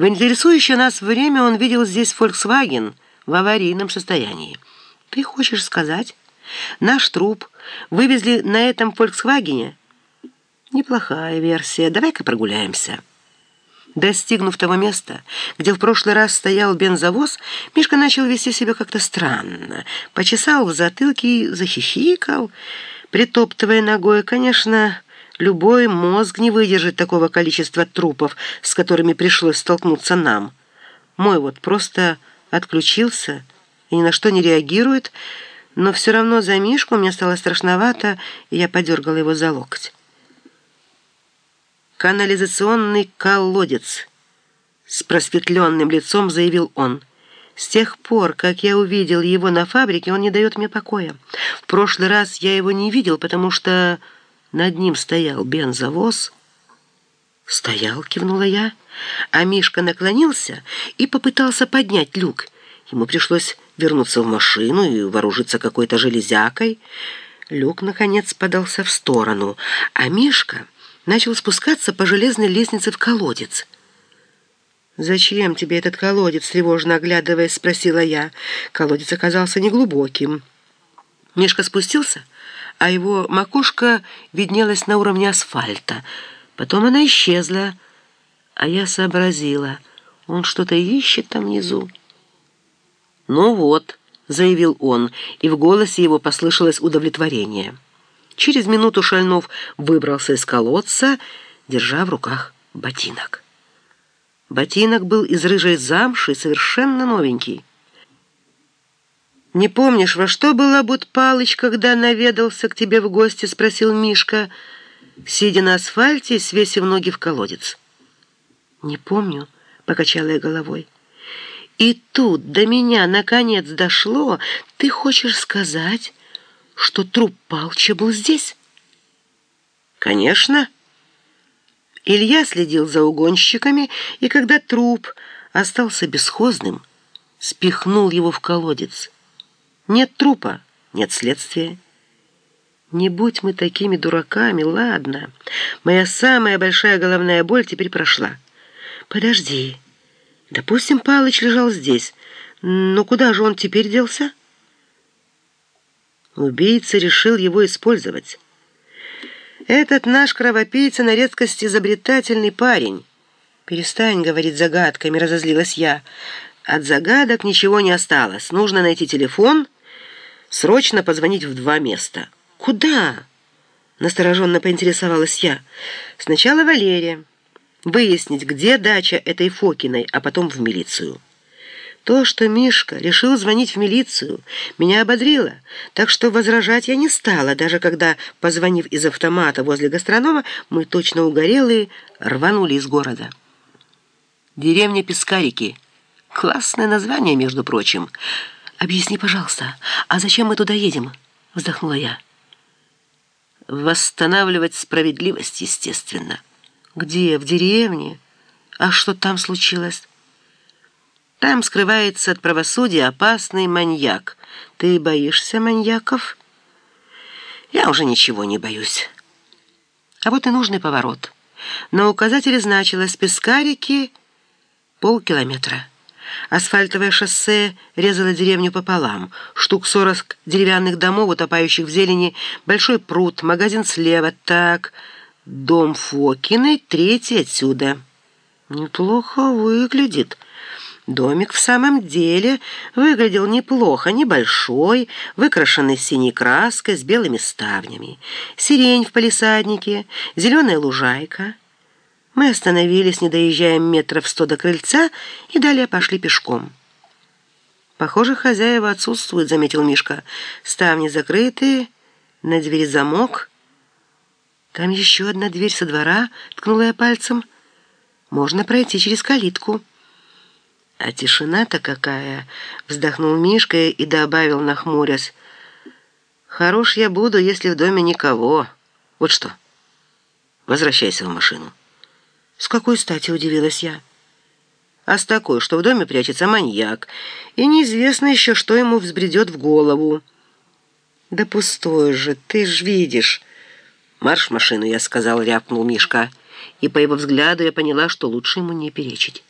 В интересующее нас время он видел здесь «Фольксваген» в аварийном состоянии. Ты хочешь сказать, наш труп вывезли на этом «Фольксвагене»? Неплохая версия. Давай-ка прогуляемся. Достигнув того места, где в прошлый раз стоял бензовоз, Мишка начал вести себя как-то странно. Почесал в затылке и захихикал, притоптывая ногой. Конечно, любой мозг не выдержит такого количества трупов, с которыми пришлось столкнуться нам. Мой вот просто отключился и ни на что не реагирует, но все равно за Мишку мне стало страшновато, и я подергала его за локоть канализационный колодец», — с просветленным лицом заявил он. «С тех пор, как я увидел его на фабрике, он не дает мне покоя. В прошлый раз я его не видел, потому что над ним стоял бензовоз». «Стоял», — кивнула я, а Мишка наклонился и попытался поднять люк. Ему пришлось вернуться в машину и вооружиться какой-то железякой. Люк, наконец, подался в сторону, а Мишка начал спускаться по железной лестнице в колодец. «Зачем тебе этот колодец?» — тревожно оглядываясь, спросила я. Колодец оказался неглубоким. Мишка спустился, а его макушка виднелась на уровне асфальта. Потом она исчезла, а я сообразила. Он что-то ищет там внизу. «Ну вот», — заявил он, и в голосе его послышалось удовлетворение. Через минуту Шальнов выбрался из колодца, держа в руках ботинок. Ботинок был из рыжей замши, совершенно новенький. «Не помнишь, во что был обут Палыч, когда наведался к тебе в гости?» — спросил Мишка, сидя на асфальте и свесив ноги в колодец. «Не помню», — покачала я головой. «И тут до меня наконец дошло. Ты хочешь сказать...» что труп Палча был здесь? Конечно. Илья следил за угонщиками, и когда труп остался бесхозным, спихнул его в колодец. Нет трупа, нет следствия. Не будь мы такими дураками, ладно. Моя самая большая головная боль теперь прошла. Подожди. Допустим, Палыч лежал здесь. Но куда же он теперь делся? Убийца решил его использовать. «Этот наш кровопийца на редкость изобретательный парень». «Перестань говорить загадками», — разозлилась я. «От загадок ничего не осталось. Нужно найти телефон, срочно позвонить в два места». «Куда?» — настороженно поинтересовалась я. «Сначала Валерия. Выяснить, где дача этой Фокиной, а потом в милицию». То, что Мишка решил звонить в милицию, меня ободрило, так что возражать я не стала, даже когда, позвонив из автомата возле гастронома, мы точно угорелые рванули из города. Деревня Пискарики. Классное название, между прочим. «Объясни, пожалуйста, а зачем мы туда едем?» — вздохнула я. «Восстанавливать справедливость, естественно». «Где? В деревне? А что там случилось?» Там скрывается от правосудия опасный маньяк. Ты боишься маньяков? Я уже ничего не боюсь. А вот и нужный поворот. На указателе значилось «Пескарики» полкилометра. Асфальтовое шоссе резало деревню пополам. Штук сорок деревянных домов, утопающих в зелени, большой пруд, магазин слева. Так, дом Фокиной, третий отсюда. Неплохо выглядит. Домик в самом деле выглядел неплохо, небольшой, выкрашенный синей краской с белыми ставнями. Сирень в палисаднике, зеленая лужайка. Мы остановились, не доезжая метров сто до крыльца, и далее пошли пешком. «Похоже, хозяева отсутствуют», — заметил Мишка. «Ставни закрыты, на двери замок». «Там еще одна дверь со двора», — ткнула я пальцем. «Можно пройти через калитку». «А тишина-то какая!» — вздохнул Мишка и добавил, нахмурясь. «Хорош я буду, если в доме никого. Вот что, возвращайся в машину». «С какой стати?» — удивилась я. «А с такой, что в доме прячется маньяк, и неизвестно еще, что ему взбредет в голову». «Да пустой же, ты ж видишь». «Марш в машину», — я сказал, рявкнул Мишка, и по его взгляду я поняла, что лучше ему не перечить.